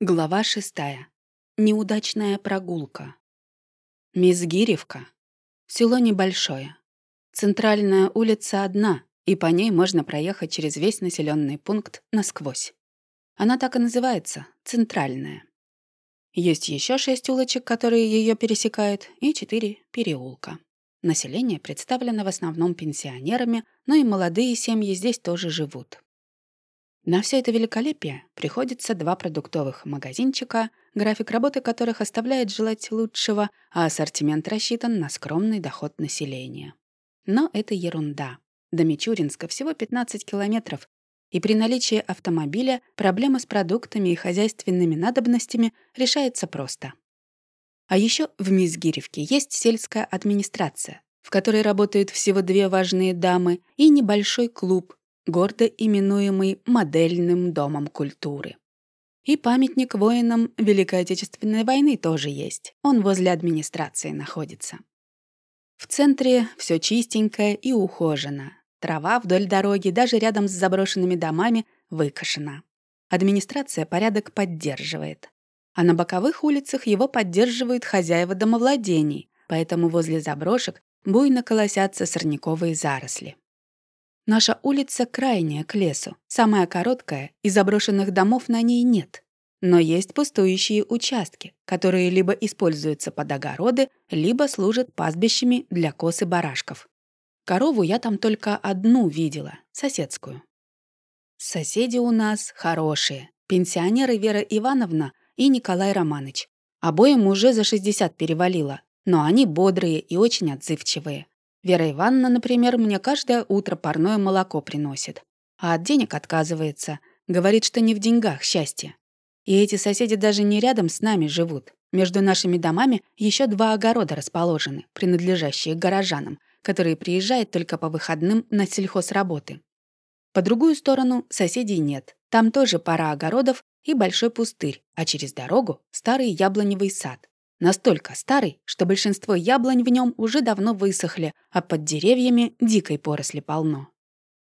Глава шестая. Неудачная прогулка. Мизгиревка. Село небольшое. Центральная улица одна, и по ней можно проехать через весь населенный пункт насквозь. Она так и называется — Центральная. Есть еще шесть улочек, которые ее пересекают, и четыре переулка. Население представлено в основном пенсионерами, но и молодые семьи здесь тоже живут. На все это великолепие приходится два продуктовых магазинчика, график работы которых оставляет желать лучшего, а ассортимент рассчитан на скромный доход населения. Но это ерунда. До Мичуринска всего 15 километров, и при наличии автомобиля проблема с продуктами и хозяйственными надобностями решается просто. А еще в Мизгиревке есть сельская администрация, в которой работают всего две важные дамы и небольшой клуб, гордо именуемый модельным домом культуры. И памятник воинам Великой Отечественной войны тоже есть. Он возле администрации находится. В центре все чистенькое и ухожено. Трава вдоль дороги, даже рядом с заброшенными домами, выкошена. Администрация порядок поддерживает. А на боковых улицах его поддерживают хозяева домовладений, поэтому возле заброшек буйно колосятся сорняковые заросли. Наша улица крайняя к лесу, самая короткая, и заброшенных домов на ней нет. Но есть пустующие участки, которые либо используются под огороды, либо служат пастбищами для коз и барашков. Корову я там только одну видела, соседскую. Соседи у нас хорошие. Пенсионеры Вера Ивановна и Николай Романович. Обоим уже за 60 перевалило, но они бодрые и очень отзывчивые. Вера Ивановна, например, мне каждое утро парное молоко приносит. А от денег отказывается. Говорит, что не в деньгах счастье. И эти соседи даже не рядом с нами живут. Между нашими домами еще два огорода расположены, принадлежащие горожанам, которые приезжают только по выходным на сельхозработы. По другую сторону соседей нет. Там тоже пара огородов и большой пустырь, а через дорогу — старый яблоневый сад. Настолько старый, что большинство яблонь в нем уже давно высохли, а под деревьями дикой поросли полно.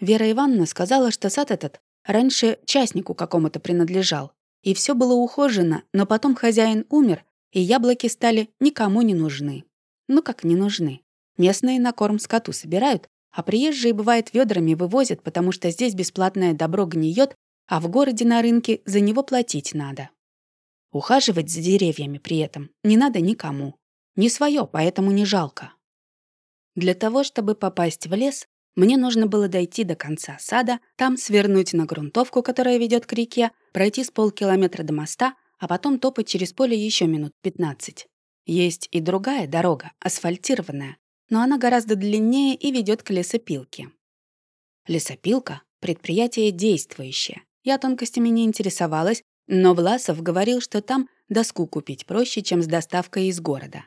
Вера Ивановна сказала, что сад этот раньше частнику какому-то принадлежал, и все было ухожено, но потом хозяин умер, и яблоки стали никому не нужны. Ну как не нужны? Местные на корм скоту собирают, а приезжие, бывает, ведрами вывозят, потому что здесь бесплатное добро гниет, а в городе на рынке за него платить надо. Ухаживать за деревьями при этом не надо никому. Не свое, поэтому не жалко. Для того, чтобы попасть в лес, мне нужно было дойти до конца сада, там свернуть на грунтовку, которая ведет к реке, пройти с полкилометра до моста, а потом топать через поле еще минут 15. Есть и другая дорога, асфальтированная, но она гораздо длиннее и ведет к лесопилке. Лесопилка — предприятие действующее. Я тонкостями не интересовалась, но Власов говорил, что там доску купить проще, чем с доставкой из города.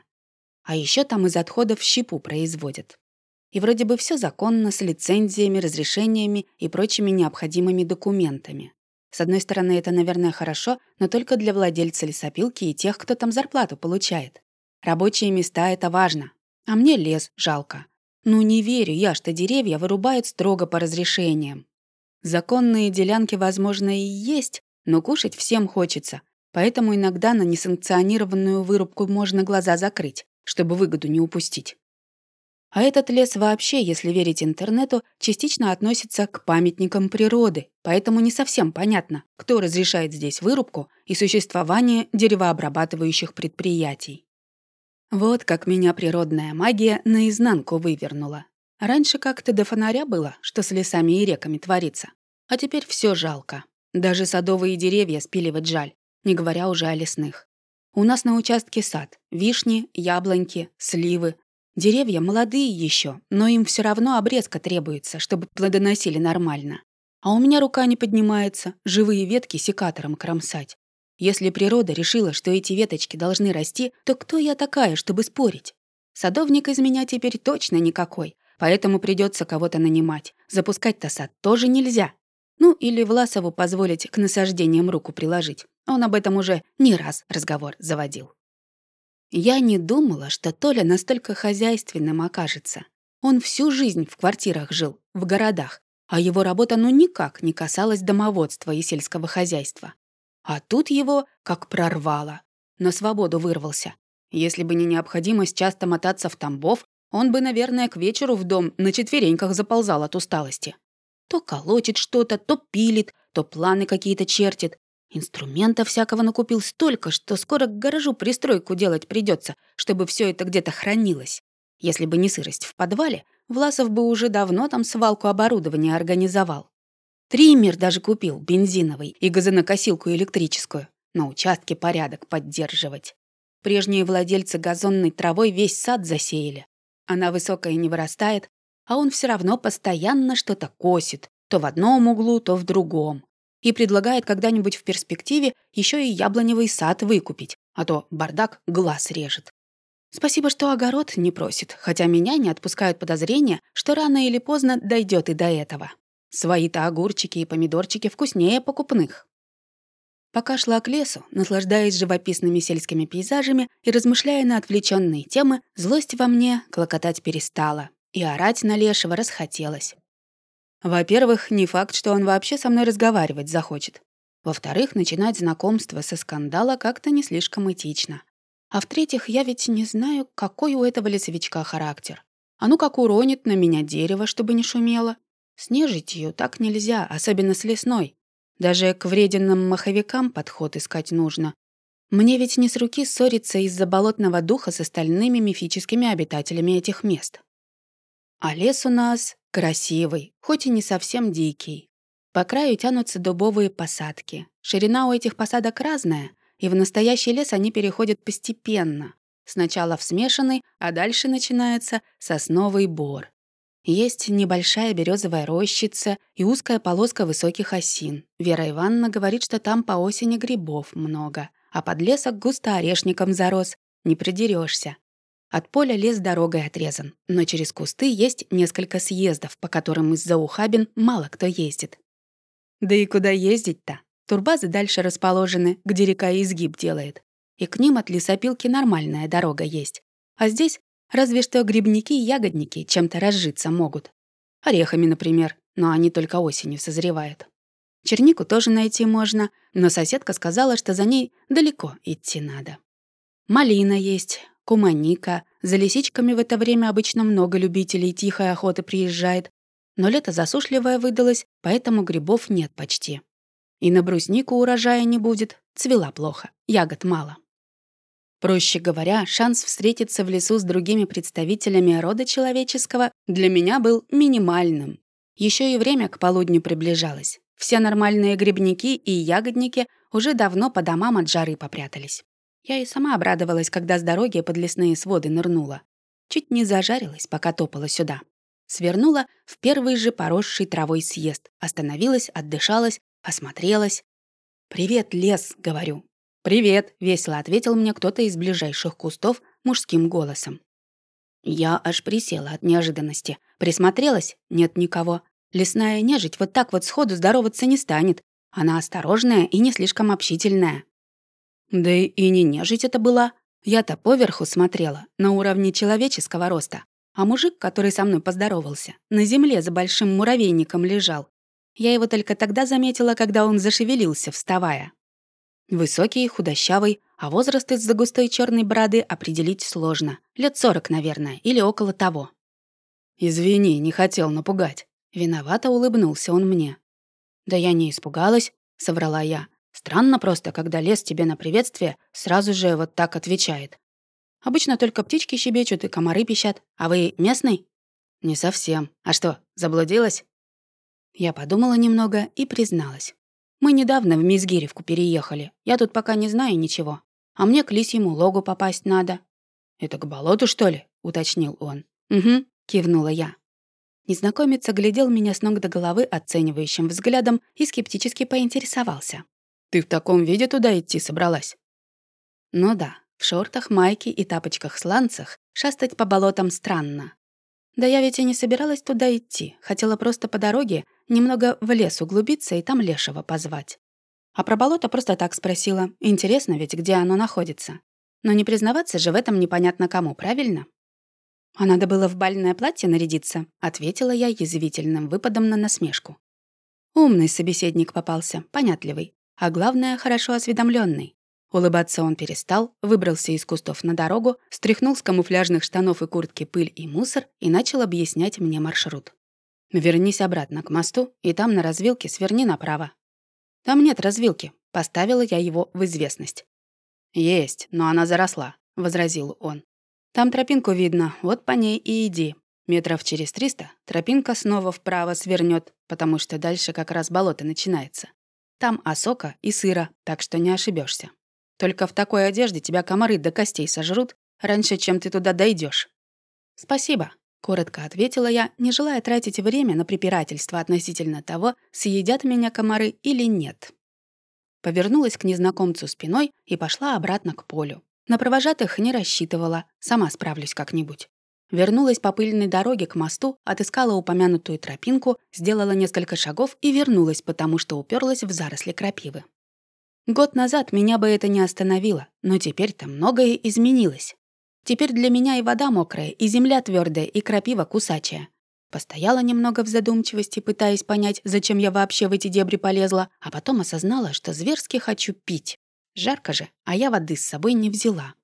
А еще там из отходов щепу производят. И вроде бы все законно, с лицензиями, разрешениями и прочими необходимыми документами. С одной стороны, это, наверное, хорошо, но только для владельца лесопилки и тех, кто там зарплату получает. Рабочие места — это важно. А мне лес жалко. Ну не верю я, что деревья вырубают строго по разрешениям. Законные делянки, возможно, и есть, но кушать всем хочется, поэтому иногда на несанкционированную вырубку можно глаза закрыть, чтобы выгоду не упустить. А этот лес вообще, если верить интернету, частично относится к памятникам природы, поэтому не совсем понятно, кто разрешает здесь вырубку и существование деревообрабатывающих предприятий. Вот как меня природная магия наизнанку вывернула. Раньше как-то до фонаря было, что с лесами и реками творится, а теперь все жалко. Даже садовые деревья спиливать жаль, не говоря уже о лесных. У нас на участке сад, вишни, яблоньки, сливы. Деревья молодые еще, но им все равно обрезка требуется, чтобы плодоносили нормально. А у меня рука не поднимается, живые ветки секатором кромсать. Если природа решила, что эти веточки должны расти, то кто я такая, чтобы спорить? Садовник из меня теперь точно никакой, поэтому придется кого-то нанимать. Запускать-то сад тоже нельзя. Ну, или Власову позволить к насаждениям руку приложить. Он об этом уже не раз разговор заводил. Я не думала, что Толя настолько хозяйственным окажется. Он всю жизнь в квартирах жил, в городах, а его работа ну никак не касалась домоводства и сельского хозяйства. А тут его как прорвало. На свободу вырвался. Если бы не необходимость часто мотаться в Тамбов, он бы, наверное, к вечеру в дом на четвереньках заползал от усталости. То колотит что-то, то пилит, то планы какие-то чертит. Инструмента всякого накупил столько, что скоро к гаражу пристройку делать придется, чтобы все это где-то хранилось. Если бы не сырость в подвале, Власов бы уже давно там свалку оборудования организовал. Триммер даже купил, бензиновый, и газонокосилку электрическую. На участке порядок поддерживать. Прежние владельцы газонной травой весь сад засеяли. Она высокая не вырастает, а он все равно постоянно что-то косит, то в одном углу, то в другом. И предлагает когда-нибудь в перспективе еще и яблоневый сад выкупить, а то бардак глаз режет. Спасибо, что огород не просит, хотя меня не отпускают подозрения, что рано или поздно дойдет и до этого. Свои-то огурчики и помидорчики вкуснее покупных. Пока шла к лесу, наслаждаясь живописными сельскими пейзажами и размышляя на отвлеченные темы, злость во мне клокотать перестала, и орать на лешего расхотелось. Во-первых, не факт, что он вообще со мной разговаривать захочет. Во-вторых, начинать знакомство со скандала как-то не слишком этично. А в-третьих, я ведь не знаю, какой у этого лесовичка характер. А ну как уронит на меня дерево, чтобы не шумело. С нежитью так нельзя, особенно с лесной. Даже к вреденным маховикам подход искать нужно. Мне ведь не с руки ссориться из-за болотного духа с остальными мифическими обитателями этих мест. А лес у нас красивый, хоть и не совсем дикий. По краю тянутся дубовые посадки. Ширина у этих посадок разная — и в настоящий лес они переходят постепенно. Сначала в смешанный, а дальше начинается сосновый бор. Есть небольшая березовая рощица и узкая полоска высоких осин. Вера Ивановна говорит, что там по осени грибов много, а подлесок густо орешником зарос, не придерешься. От поля лес дорогой отрезан, но через кусты есть несколько съездов, по которым из-за ухабин мало кто ездит. Да и куда ездить-то? Турбазы дальше расположены, где река изгиб делает. И к ним от лесопилки нормальная дорога есть. А здесь разве что грибники и ягодники чем-то разжиться могут. Орехами, например, но они только осенью созревают. Чернику тоже найти можно, но соседка сказала, что за ней далеко идти надо. Малина есть, куманика. За лисичками в это время обычно много любителей тихой охоты приезжает. Но лето засушливое выдалось, поэтому грибов нет почти. И на бруснику урожая не будет, цвела плохо, ягод мало. Проще говоря, шанс встретиться в лесу с другими представителями рода человеческого для меня был минимальным. Еще и время к полудню приближалось. Все нормальные грибники и ягодники уже давно по домам от жары попрятались. Я и сама обрадовалась, когда с дороги под лесные своды нырнула. Чуть не зажарилась, пока топала сюда. Свернула в первый же поросший травой съезд, остановилась, отдышалась Осмотрелась. «Привет, лес», — говорю. «Привет», — весело ответил мне кто-то из ближайших кустов мужским голосом. Я аж присела от неожиданности. Присмотрелась — нет никого. Лесная нежить вот так вот сходу здороваться не станет. Она осторожная и не слишком общительная. Да и не нежить это была. Я-то поверху смотрела, на уровне человеческого роста. А мужик, который со мной поздоровался, на земле за большим муравейником лежал. Я его только тогда заметила, когда он зашевелился, вставая. Высокий, худощавый, а возраст из-за густой черной бороды определить сложно. Лет сорок, наверное, или около того. «Извини, не хотел напугать». Виновато улыбнулся он мне. «Да я не испугалась», — соврала я. «Странно просто, когда лес тебе на приветствие сразу же вот так отвечает. Обычно только птички щебечут и комары пищат. А вы местный?» «Не совсем. А что, заблудилась?» Я подумала немного и призналась. Мы недавно в Мизгиревку переехали. Я тут пока не знаю ничего. А мне к лисьему логу попасть надо. «Это к болоту, что ли?» — уточнил он. «Угу», — кивнула я. Незнакомец оглядел меня с ног до головы оценивающим взглядом и скептически поинтересовался. «Ты в таком виде туда идти собралась?» Ну да, в шортах, майке и тапочках-сланцах шастать по болотам странно. Да я ведь и не собиралась туда идти, хотела просто по дороге немного в лес углубиться и там лешего позвать. А про болото просто так спросила. Интересно ведь, где оно находится. Но не признаваться же в этом непонятно кому, правильно? «А надо было в бальное платье нарядиться», — ответила я язвительным выпадом на насмешку. Умный собеседник попался, понятливый. А главное, хорошо осведомленный. Улыбаться он перестал, выбрался из кустов на дорогу, стряхнул с камуфляжных штанов и куртки пыль и мусор и начал объяснять мне маршрут. «Вернись обратно к мосту, и там на развилке сверни направо». «Там нет развилки», — поставила я его в известность. «Есть, но она заросла», — возразил он. «Там тропинку видно, вот по ней и иди. Метров через триста тропинка снова вправо свернет, потому что дальше как раз болото начинается. Там осока и сыра, так что не ошибешься. Только в такой одежде тебя комары до костей сожрут раньше, чем ты туда дойдешь. «Спасибо», — коротко ответила я, не желая тратить время на препирательство относительно того, съедят меня комары или нет. Повернулась к незнакомцу спиной и пошла обратно к полю. На провожатых не рассчитывала, сама справлюсь как-нибудь. Вернулась по пыльной дороге к мосту, отыскала упомянутую тропинку, сделала несколько шагов и вернулась, потому что уперлась в заросли крапивы. Год назад меня бы это не остановило, но теперь-то многое изменилось. Теперь для меня и вода мокрая, и земля твердая, и крапива кусачая. Постояла немного в задумчивости, пытаясь понять, зачем я вообще в эти дебри полезла, а потом осознала, что зверски хочу пить. Жарко же, а я воды с собой не взяла.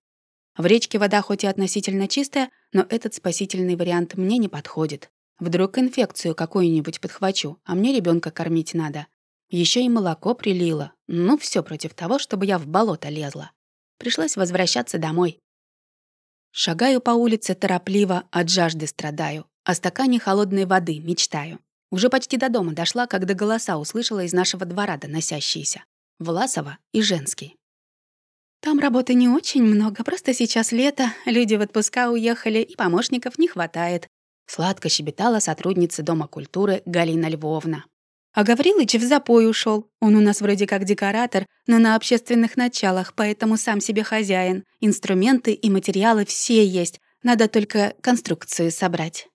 В речке вода хоть и относительно чистая, но этот спасительный вариант мне не подходит. Вдруг инфекцию какую-нибудь подхвачу, а мне ребенка кормить надо. Еще и молоко прилило. Ну, все против того, чтобы я в болото лезла. Пришлось возвращаться домой. Шагаю по улице торопливо, от жажды страдаю. О стакане холодной воды мечтаю. Уже почти до дома дошла, когда голоса услышала из нашего двора доносящиеся. Власова и женский. «Там работы не очень много, просто сейчас лето, люди в отпуска уехали, и помощников не хватает», сладко щебетала сотрудница Дома культуры Галина Львовна. А Гаврилыч в запой ушел. Он у нас вроде как декоратор, но на общественных началах, поэтому сам себе хозяин. Инструменты и материалы все есть. Надо только конструкцию собрать.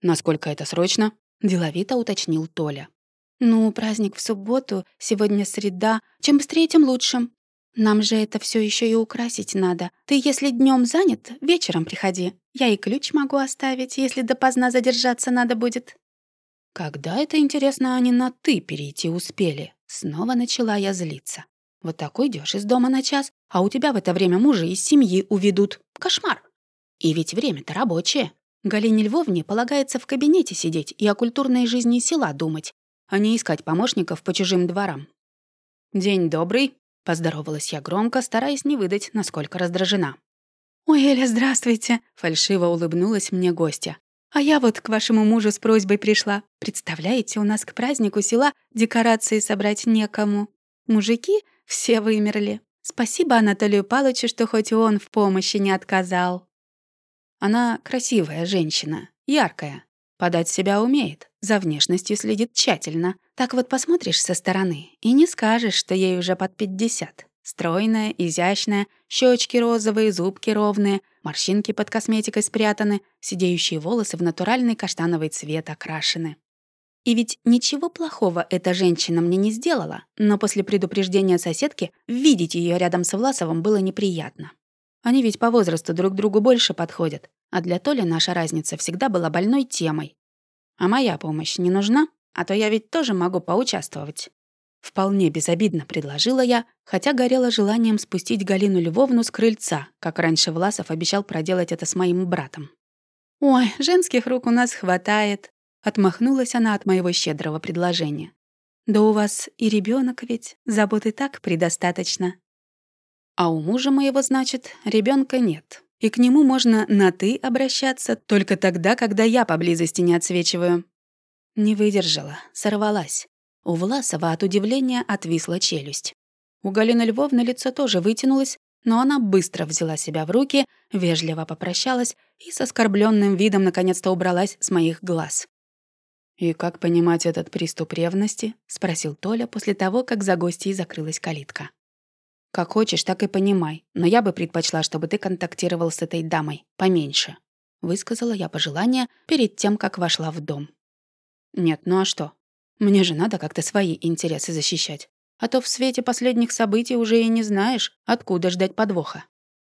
«Насколько это срочно?» — деловито уточнил Толя. «Ну, праздник в субботу, сегодня среда. Чем быстрее, тем лучше. Нам же это все еще и украсить надо. Ты, если днем занят, вечером приходи. Я и ключ могу оставить, если допоздна задержаться надо будет». Когда это, интересно, они на «ты» перейти успели? Снова начала я злиться. Вот так уйдешь из дома на час, а у тебя в это время мужа из семьи уведут. Кошмар. И ведь время-то рабочее. Галине Львовне полагается в кабинете сидеть и о культурной жизни села думать, а не искать помощников по чужим дворам. «День добрый», — поздоровалась я громко, стараясь не выдать, насколько раздражена. «Ой, Эля, здравствуйте!» — фальшиво улыбнулась мне гостья. А я вот к вашему мужу с просьбой пришла. Представляете, у нас к празднику села декорации собрать некому. Мужики все вымерли. Спасибо Анатолию Палычу, что хоть он в помощи не отказал. Она красивая женщина, яркая. Подать себя умеет, за внешностью следит тщательно. Так вот посмотришь со стороны и не скажешь, что ей уже под пятьдесят. Стройная, изящная, щечки розовые, зубки ровные, морщинки под косметикой спрятаны, сидеющие волосы в натуральный каштановый цвет окрашены. И ведь ничего плохого эта женщина мне не сделала, но после предупреждения соседки видеть ее рядом с Власовым было неприятно. Они ведь по возрасту друг другу больше подходят, а для Толи наша разница всегда была больной темой. А моя помощь не нужна, а то я ведь тоже могу поучаствовать. Вполне безобидно предложила я, хотя горела желанием спустить Галину Львовну с крыльца, как раньше Власов обещал проделать это с моим братом. «Ой, женских рук у нас хватает», — отмахнулась она от моего щедрого предложения. «Да у вас и ребенок ведь, заботы так предостаточно». А у мужа моего, значит, ребенка нет. И к нему можно на «ты» обращаться только тогда, когда я поблизости не отсвечиваю. Не выдержала, сорвалась. У Власова от удивления отвисла челюсть. У Галины Львовны лицо тоже вытянулось, но она быстро взяла себя в руки, вежливо попрощалась и с оскорбленным видом наконец-то убралась с моих глаз. «И как понимать этот приступ ревности?» — спросил Толя после того, как за гостьей закрылась калитка. «Как хочешь, так и понимай, но я бы предпочла, чтобы ты контактировал с этой дамой поменьше», — высказала я пожелание перед тем, как вошла в дом. «Нет, ну а что? Мне же надо как-то свои интересы защищать. А то в свете последних событий уже и не знаешь, откуда ждать подвоха.